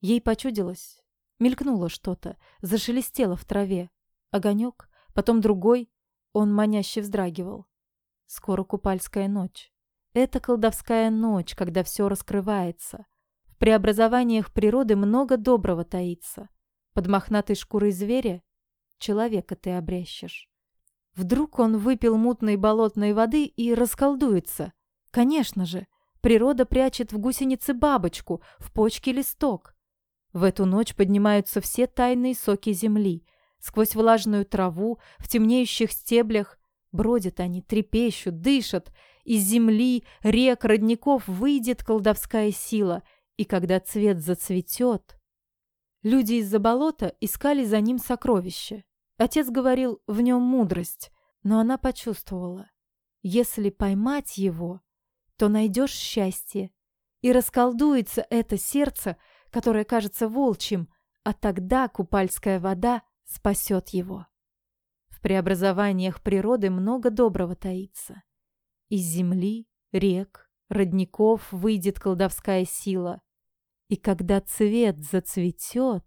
Ей почудилось. Мелькнуло что-то, зашелестело в траве. Огонек, потом другой. Он маняще вздрагивал. Скоро купальская ночь. Это колдовская ночь, когда все раскрывается. В преобразованиях природы много доброго таится. Под мохнатой шкурой зверя человека ты обрящешь. Вдруг он выпил мутной болотной воды и расколдуется. Конечно же, природа прячет в гусенице бабочку, в почке листок. В эту ночь поднимаются все тайные соки земли. Сквозь влажную траву, в темнеющих стеблях бродят они, трепещут, дышат. Из земли, рек, родников выйдет колдовская сила, и когда цвет зацветет... Люди из-за болота искали за ним сокровище. Отец говорил, в нем мудрость, но она почувствовала. Если поймать его, то найдешь счастье. И расколдуется это сердце, которое кажется волчьим, а тогда купальская вода спасет его. В преобразованиях природы много доброго таится. Из земли, рек, родников выйдет колдовская сила. И когда цвет зацветет...